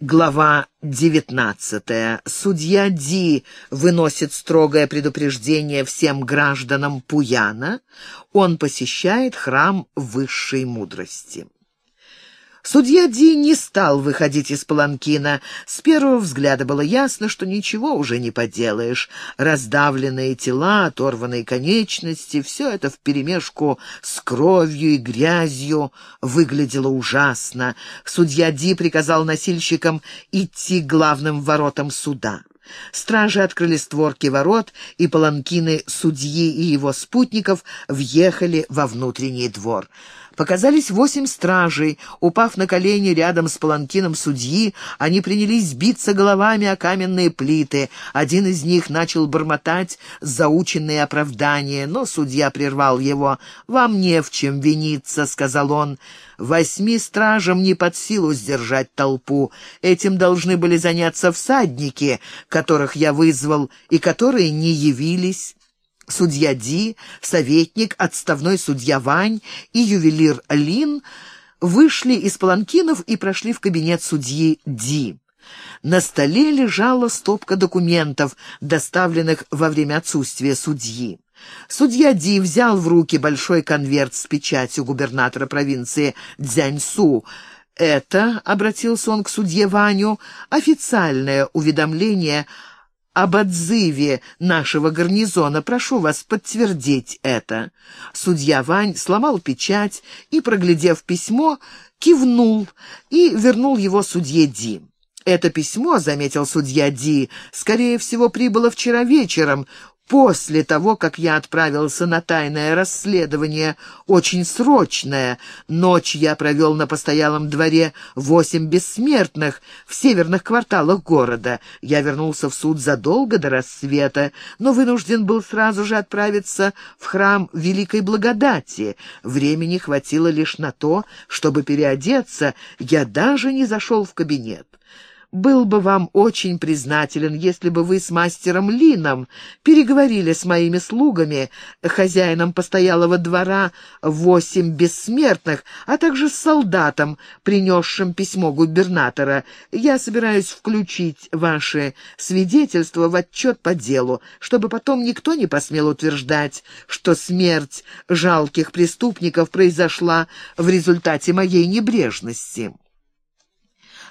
Глава 19. Судья Ди выносит строгое предупреждение всем гражданам Пуяна. Он посещает храм высшей мудрости. Судья Ди не стал выходить из паланкина. С первого взгляда было ясно, что ничего уже не поделаешь. Раздавленные тела, оторванные конечности — все это вперемешку с кровью и грязью выглядело ужасно. Судья Ди приказал носильщикам идти к главным воротам суда. Стражи открыли створки ворот, и паланкины судьи и его спутников въехали во внутренний двор. Показались восемь стражей. Упав на колени рядом с паланкином судьи, они принялись биться головами о каменные плиты. Один из них начал бормотать заученные оправдания, но судья прервал его. «Вам не в чем виниться», — сказал он. «Восьми стражам не под силу сдержать толпу. Этим должны были заняться всадники, которых я вызвал, и которые не явились». Судья Ди, советник, отставной судья Вань и ювелир Лин вышли из паланкинов и прошли в кабинет судьи Ди. На столе лежала стопка документов, доставленных во время отсутствия судьи. Судья Ди взял в руки большой конверт с печатью губернатора провинции Дзяньсу. «Это», — обратился он к судье Ваню, — «официальное уведомление об отзыве нашего гарнизона. Прошу вас подтвердить это». Судья Вань сломал печать и, проглядев письмо, кивнул и вернул его судье Ди. «Это письмо, — заметил судья Ди, — скорее всего, прибыло вчера вечером после того, как я отправился на тайное расследование, очень срочное. Ночь я провел на постоялом дворе восемь бессмертных в северных кварталах города. Я вернулся в суд задолго до рассвета, но вынужден был сразу же отправиться в храм Великой Благодати. Времени хватило лишь на то, чтобы переодеться. Я даже не зашел в кабинет был бы вам очень признателен, если бы вы с мастером Лином переговорили с моими слугами, хозяином постоялого двора восемь бессмертных, а также с солдатом, принесшим письмо губернатора. Я собираюсь включить ваши свидетельства в отчет по делу, чтобы потом никто не посмел утверждать, что смерть жалких преступников произошла в результате моей небрежности».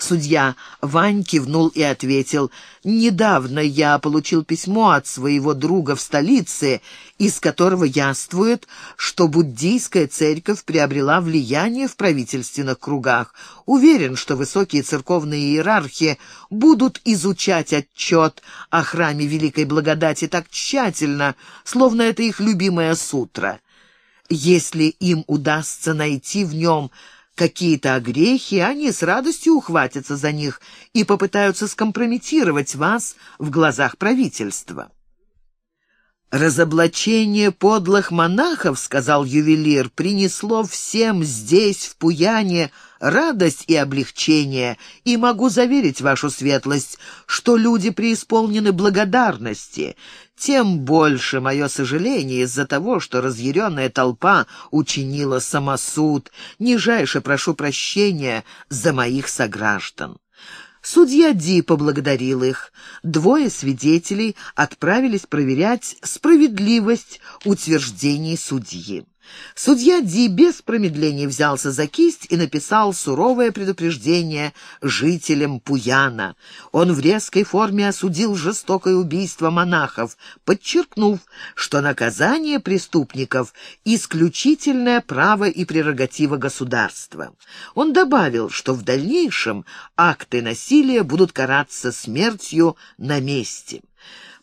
Судья Вань кивнул и ответил, «Недавно я получил письмо от своего друга в столице, из которого яствует, что буддийская церковь приобрела влияние в правительственных кругах. Уверен, что высокие церковные иерархи будут изучать отчет о храме Великой Благодати так тщательно, словно это их любимая сутра. Если им удастся найти в нем какие-то огрехи, они с радостью ухватятся за них и попытаются скомпрометировать вас в глазах правительства. «Разоблачение подлых монахов, — сказал ювелир, — принесло всем здесь, в Пуяне, радость и облегчение, и могу заверить вашу светлость, что люди преисполнены благодарности. Тем больше мое сожаление из-за того, что разъяренная толпа учинила самосуд. Нижайше прошу прощения за моих сограждан». Судья Ди поблагодарил их. Двое свидетелей отправились проверять справедливость утверждений судьи. Судья Ди без промедления взялся за кисть и написал суровое предупреждение жителям Пуяна. Он в резкой форме осудил жестокое убийство монахов, подчеркнув, что наказание преступников — исключительное право и прерогатива государства. Он добавил, что в дальнейшем акты насилия будут караться смертью на месте.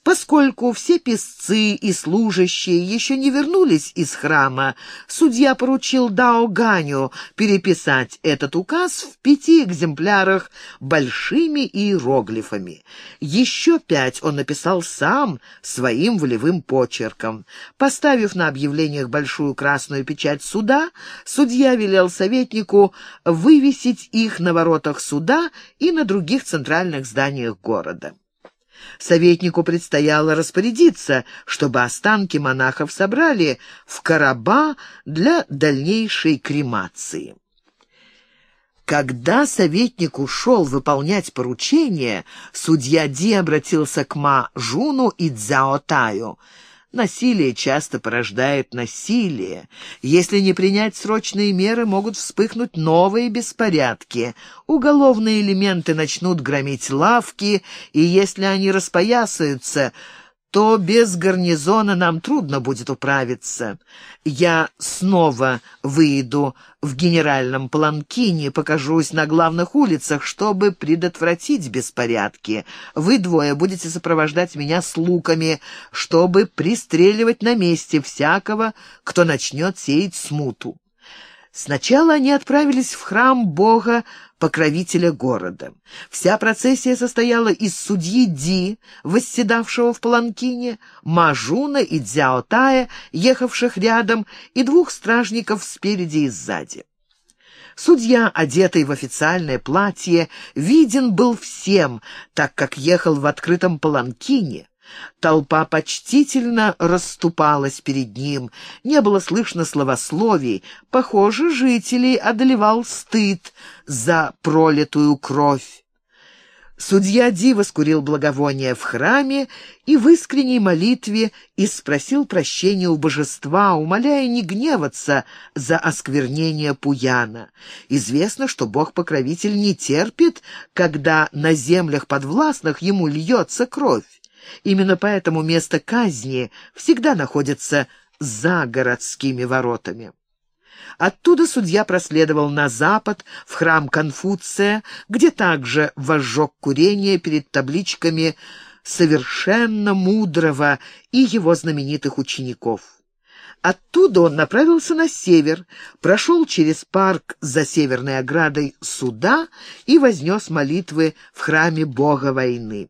Поскольку все песцы и служащие еще не вернулись из храма, судья поручил Дао Ганю переписать этот указ в пяти экземплярах большими иероглифами. Еще пять он написал сам своим волевым почерком. Поставив на объявлениях большую красную печать суда, судья велел советнику вывесить их на воротах суда и на других центральных зданиях города. Советнику предстояло распорядиться, чтобы останки монахов собрали в короба для дальнейшей кремации. Когда советник ушел выполнять поручение, судья Ди обратился к Ма Жуну и Цзяо Таю. Насилие часто порождает насилие. Если не принять срочные меры, могут вспыхнуть новые беспорядки. Уголовные элементы начнут громить лавки, и если они распоясаются, то без гарнизона нам трудно будет управиться. Я снова выйду в генеральном планкине, покажусь на главных улицах, чтобы предотвратить беспорядки. Вы двое будете сопровождать меня с луками, чтобы пристреливать на месте всякого, кто начнет сеять смуту. Сначала они отправились в храм бога покровителя города. Вся процессия состояла из судьи Ди, восседавшего в паланкине, Мажуна и Дзяотая, ехавших рядом, и двух стражников спереди и сзади. Судья, одетый в официальное платье, виден был всем, так как ехал в открытом паланкине. Толпа почтительно расступалась перед ним. Не было слышно словословий. Похоже, жителей одолевал стыд за пролитую кровь. Судья Ди скурил благовоние в храме и в искренней молитве и спросил прощения у божества, умоляя не гневаться за осквернение Пуяна. Известно, что бог-покровитель не терпит, когда на землях подвластных ему льется кровь. Именно поэтому место казни всегда находится за городскими воротами. Оттуда судья проследовал на запад, в храм Конфуция, где также возжег курение перед табличками «Совершенно мудрого» и его знаменитых учеников. Оттуда он направился на север, прошел через парк за северной оградой суда и вознес молитвы в храме бога войны.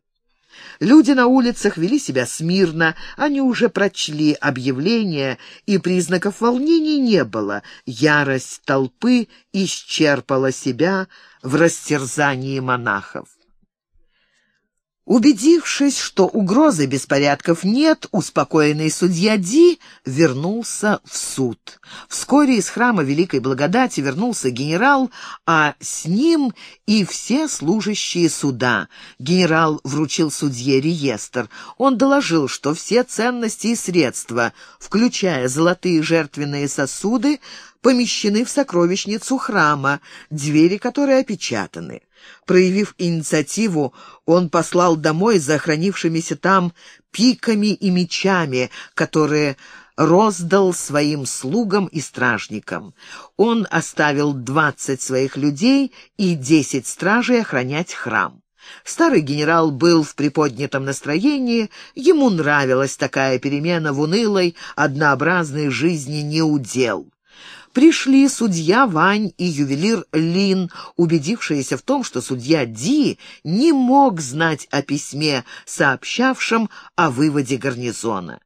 Люди на улицах вели себя смирно, они уже прочли объявление, и признаков волнений не было. Ярость толпы исчерпала себя в растерзании монахов. Убедившись, что угрозы беспорядков нет, успокоенный судья Ди вернулся в суд. Вскоре из храма Великой Благодати вернулся генерал, а с ним и все служащие суда. Генерал вручил судье реестр. Он доложил, что все ценности и средства, включая золотые жертвенные сосуды, помещены в сокровищницу храма, двери которой опечатаны. Проявив инициативу, он послал домой за хранившимися там пиками и мечами, которые роздал своим слугам и стражникам. Он оставил двадцать своих людей и десять стражей охранять храм. Старый генерал был в приподнятом настроении, ему нравилась такая перемена в унылой, однообразной жизни неудел пришли судья Вань и ювелир Лин, убедившиеся в том, что судья Ди не мог знать о письме, сообщавшем о выводе гарнизона.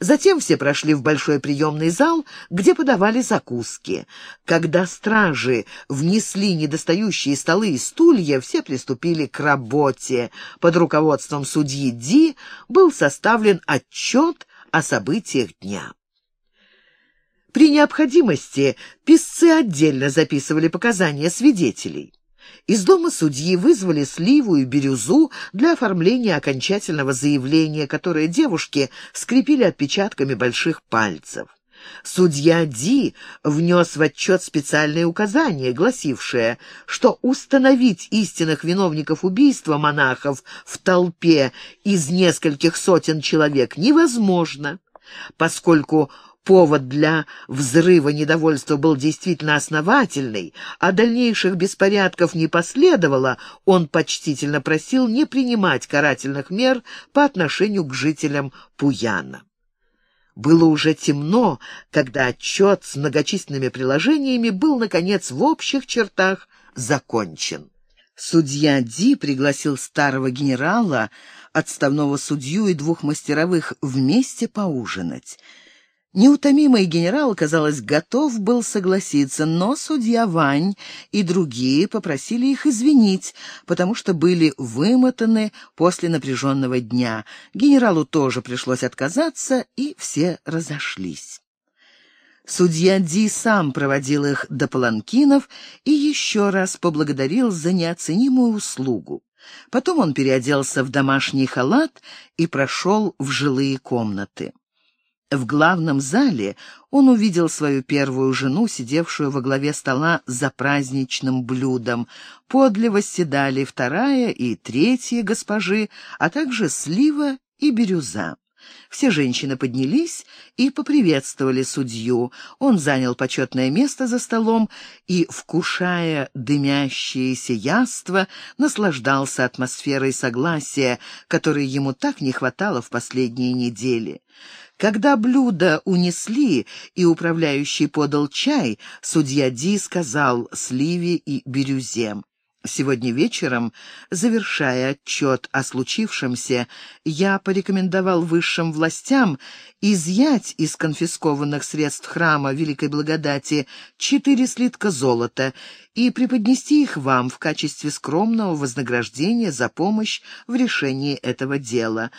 Затем все прошли в большой приемный зал, где подавали закуски. Когда стражи внесли недостающие столы и стулья, все приступили к работе. Под руководством судьи Ди был составлен отчет о событиях дня. При необходимости писцы отдельно записывали показания свидетелей. Из дома судьи вызвали сливу и бирюзу для оформления окончательного заявления, которое девушки скрепили отпечатками больших пальцев. Судья Ди внес в отчет специальное указание, гласившее, что установить истинных виновников убийства монахов в толпе из нескольких сотен человек невозможно, поскольку повод для взрыва недовольства был действительно основательный, а дальнейших беспорядков не последовало, он почтительно просил не принимать карательных мер по отношению к жителям Пуяна. Было уже темно, когда отчет с многочисленными приложениями был, наконец, в общих чертах закончен. Судья Ди пригласил старого генерала, отставного судью и двух мастеровых вместе поужинать. Неутомимый генерал, казалось, готов был согласиться, но судья Вань и другие попросили их извинить, потому что были вымотаны после напряженного дня. Генералу тоже пришлось отказаться, и все разошлись. Судья Ди сам проводил их до паланкинов и еще раз поблагодарил за неоценимую услугу. Потом он переоделся в домашний халат и прошел в жилые комнаты. В главном зале он увидел свою первую жену, сидевшую во главе стола за праздничным блюдом. Подле восседали вторая и третья госпожи, а также слива и бирюза. Все женщины поднялись и поприветствовали судью. Он занял почетное место за столом и, вкушая дымящееся яство, наслаждался атмосферой согласия, которой ему так не хватало в последние недели. Когда блюдо унесли и управляющий подал чай, судья Ди сказал Сливе и Бирюзе. Сегодня вечером, завершая отчет о случившемся, я порекомендовал высшим властям изъять из конфискованных средств храма Великой Благодати четыре слитка золота и преподнести их вам в качестве скромного вознаграждения за помощь в решении этого дела.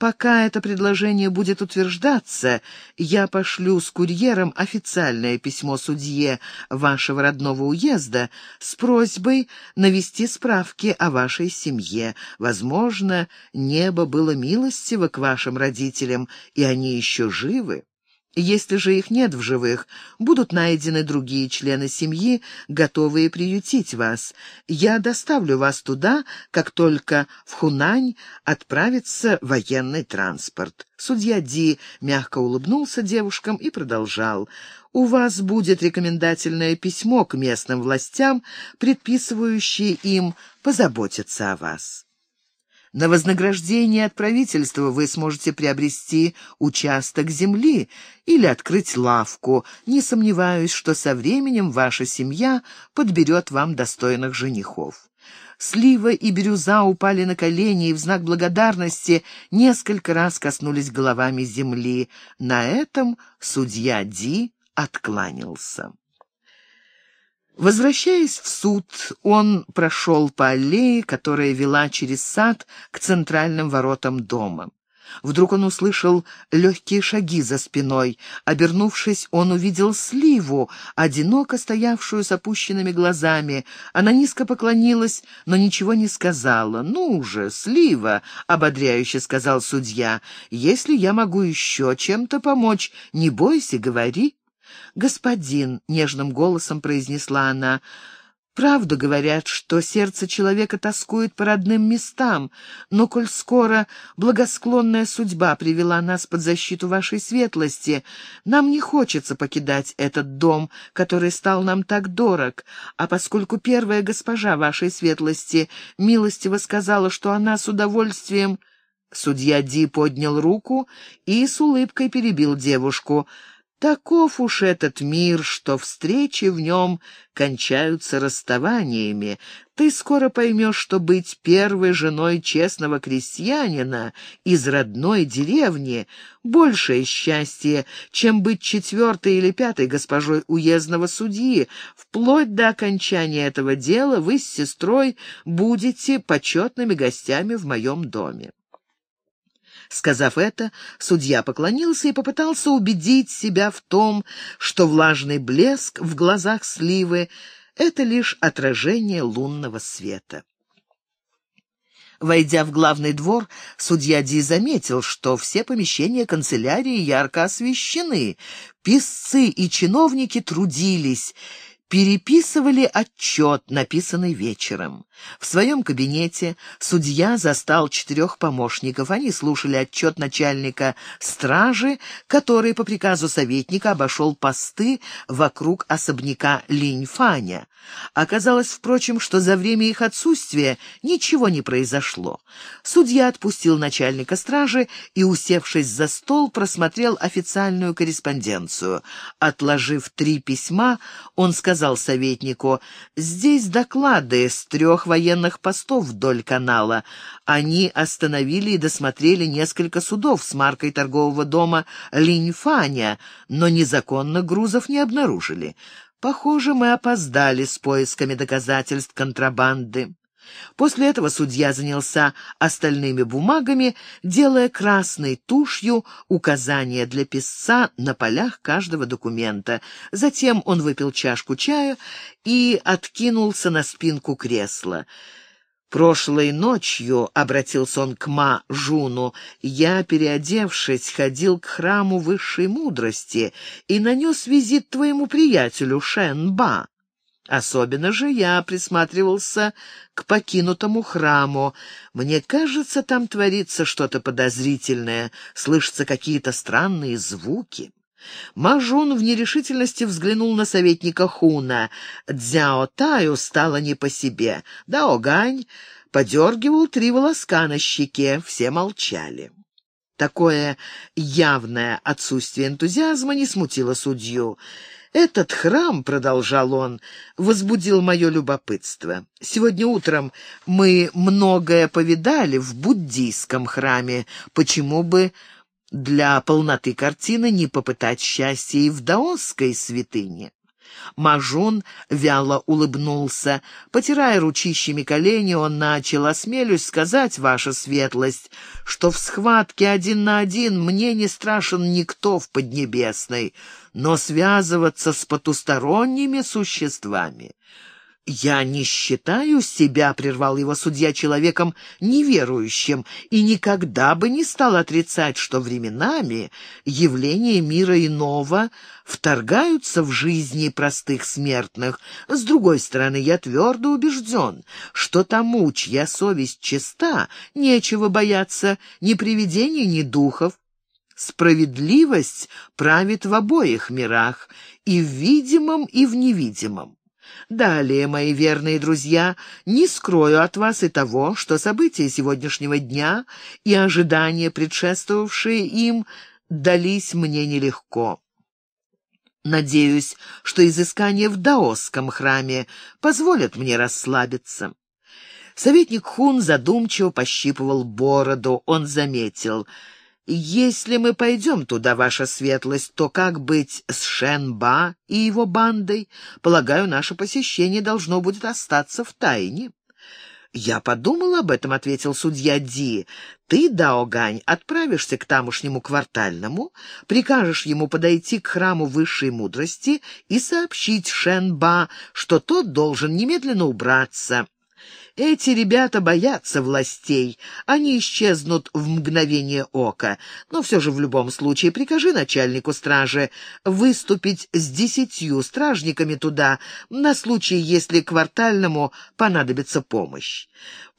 Пока это предложение будет утверждаться, я пошлю с курьером официальное письмо судье вашего родного уезда с просьбой навести справки о вашей семье. Возможно, небо было милостиво к вашим родителям, и они еще живы. Если же их нет в живых, будут найдены другие члены семьи, готовые приютить вас. Я доставлю вас туда, как только в Хунань отправится военный транспорт». Судья Ди мягко улыбнулся девушкам и продолжал. «У вас будет рекомендательное письмо к местным властям, предписывающее им позаботиться о вас». На вознаграждение от правительства вы сможете приобрести участок земли или открыть лавку. Не сомневаюсь, что со временем ваша семья подберет вам достойных женихов. Слива и бирюза упали на колени и в знак благодарности несколько раз коснулись головами земли. На этом судья Ди откланялся. Возвращаясь в суд, он прошел по аллее, которая вела через сад к центральным воротам дома. Вдруг он услышал легкие шаги за спиной. Обернувшись, он увидел Сливу, одиноко стоявшую с опущенными глазами. Она низко поклонилась, но ничего не сказала. «Ну же, Слива!» — ободряюще сказал судья. «Если я могу еще чем-то помочь, не бойся, говори». «Господин», — нежным голосом произнесла она, — «правду говорят, что сердце человека тоскует по родным местам, но коль скоро благосклонная судьба привела нас под защиту вашей светлости, нам не хочется покидать этот дом, который стал нам так дорог, а поскольку первая госпожа вашей светлости милостиво сказала, что она с удовольствием...» Судья Ди поднял руку и с улыбкой перебил девушку — Таков уж этот мир, что встречи в нем кончаются расставаниями. Ты скоро поймешь, что быть первой женой честного крестьянина из родной деревни — большее счастье, чем быть четвертой или пятой госпожой уездного судьи. Вплоть до окончания этого дела вы с сестрой будете почетными гостями в моем доме. Сказав это, судья поклонился и попытался убедить себя в том, что влажный блеск в глазах сливы — это лишь отражение лунного света. Войдя в главный двор, судья Ди заметил, что все помещения канцелярии ярко освещены. Писцы и чиновники трудились, переписывали отчет, написанный вечером. В своем кабинете судья застал четырех помощников. Они слушали отчет начальника стражи, который по приказу советника обошел посты вокруг особняка Линьфаня. Оказалось, впрочем, что за время их отсутствия ничего не произошло. Судья отпустил начальника стражи и, усевшись за стол, просмотрел официальную корреспонденцию. Отложив три письма, он сказал советнику, «Здесь доклады с трех военных постов вдоль канала. Они остановили и досмотрели несколько судов с маркой торгового дома Линьфаня, но незаконных грузов не обнаружили. Похоже, мы опоздали с поисками доказательств контрабанды. После этого судья занялся остальными бумагами, делая красной тушью указания для писца на полях каждого документа. Затем он выпил чашку чая и откинулся на спинку кресла. «Прошлой ночью», — обратился он к Ма Жуну, — «я, переодевшись, ходил к храму высшей мудрости и нанес визит твоему приятелю Шен Ба. Особенно же я присматривался к покинутому храму. Мне кажется, там творится что-то подозрительное, слышатся какие-то странные звуки. Мажун в нерешительности взглянул на советника Хуна. Дзяо Таю стало не по себе. Дао Гань подергивал три волоска на щеке, все молчали. Такое явное отсутствие энтузиазма не смутило судью. «Этот храм, — продолжал он, — возбудил мое любопытство. Сегодня утром мы многое повидали в буддийском храме. Почему бы для полноты картины не попытать счастья и в даосской святыне?» Мажун вяло улыбнулся. Потирая ручищами колени, он начал, осмелюсь сказать, ваша светлость, что в схватке один на один мне не страшен никто в Поднебесной, но связываться с потусторонними существами «Я не считаю себя, — прервал его судья, — человеком неверующим и никогда бы не стал отрицать, что временами явления мира иного вторгаются в жизни простых смертных. С другой стороны, я твердо убежден, что тому, чья совесть чиста, нечего бояться ни привидений, ни духов. Справедливость правит в обоих мирах, и в видимом, и в невидимом. Далее, мои верные друзья, не скрою от вас и того, что события сегодняшнего дня и ожидания, предшествовавшие им, дались мне нелегко. Надеюсь, что изыскания в даосском храме позволят мне расслабиться. Советник Хун задумчиво пощипывал бороду. Он заметил — «Если мы пойдем туда, ваша светлость, то как быть с Шенба и его бандой? Полагаю, наше посещение должно будет остаться в тайне». «Я подумал об этом», — ответил судья Ди. «Ты, Даогань, отправишься к тамошнему квартальному, прикажешь ему подойти к храму высшей мудрости и сообщить Шенба, что тот должен немедленно убраться». Эти ребята боятся властей, они исчезнут в мгновение ока. Но все же в любом случае прикажи начальнику стражи выступить с десятью стражниками туда, на случай, если квартальному понадобится помощь.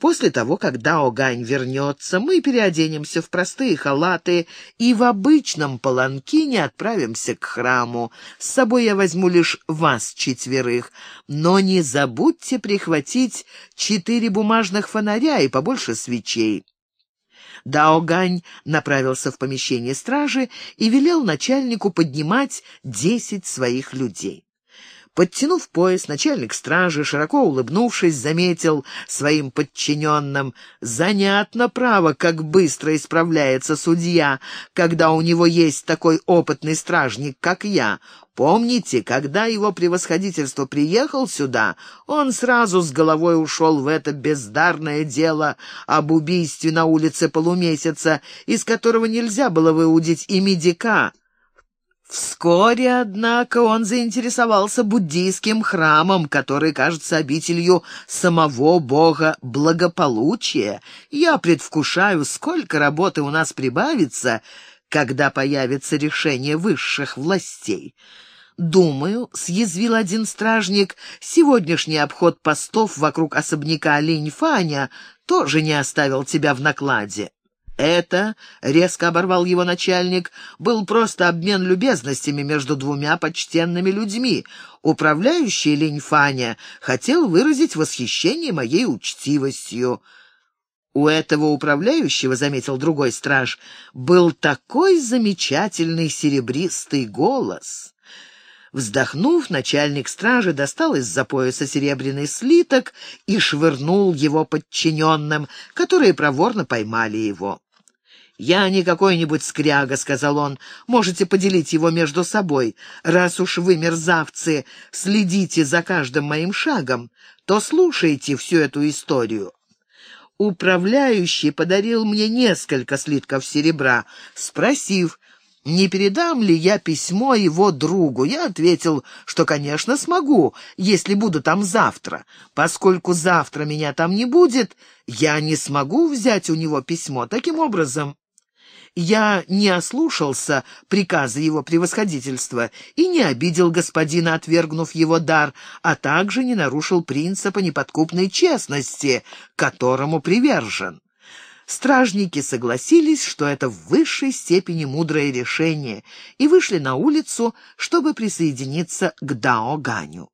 После того, как Дао Гань вернется, мы переоденемся в простые халаты и в обычном паланкине отправимся к храму. С собой я возьму лишь вас четверых, но не забудьте прихватить четыре бумажных фонаря и побольше свечей. Дао Гань направился в помещение стражи и велел начальнику поднимать десять своих людей. Подтянув пояс, начальник стражи, широко улыбнувшись, заметил своим подчиненным «Занятно право, как быстро исправляется судья, когда у него есть такой опытный стражник, как я. Помните, когда его превосходительство приехал сюда, он сразу с головой ушел в это бездарное дело об убийстве на улице полумесяца, из которого нельзя было выудить и медика». Вскоре, однако, он заинтересовался буддийским храмом, который кажется обителью самого бога благополучия. Я предвкушаю, сколько работы у нас прибавится, когда появится решение высших властей. «Думаю», — съязвил один стражник, — «сегодняшний обход постов вокруг особняка Линь-Фаня тоже не оставил тебя в накладе». Это, — резко оборвал его начальник, — был просто обмен любезностями между двумя почтенными людьми. Управляющий Линьфаня хотел выразить восхищение моей учтивостью. У этого управляющего, — заметил другой страж, — был такой замечательный серебристый голос. Вздохнув, начальник стражи достал из-за пояса серебряный слиток и швырнул его подчиненным, которые проворно поймали его. «Я не какой-нибудь скряга», — сказал он. «Можете поделить его между собой. Раз уж вы, мерзавцы, следите за каждым моим шагом, то слушайте всю эту историю. Управляющий подарил мне несколько слитков серебра, спросив, не передам ли я письмо его другу. Я ответил, что, конечно, смогу, если буду там завтра. Поскольку завтра меня там не будет, я не смогу взять у него письмо. Таким образом, я не ослушался приказа его превосходительства и не обидел господина, отвергнув его дар, а также не нарушил принципа неподкупной честности, которому привержен. Стражники согласились, что это в высшей степени мудрое решение, и вышли на улицу, чтобы присоединиться к Дао Ганю.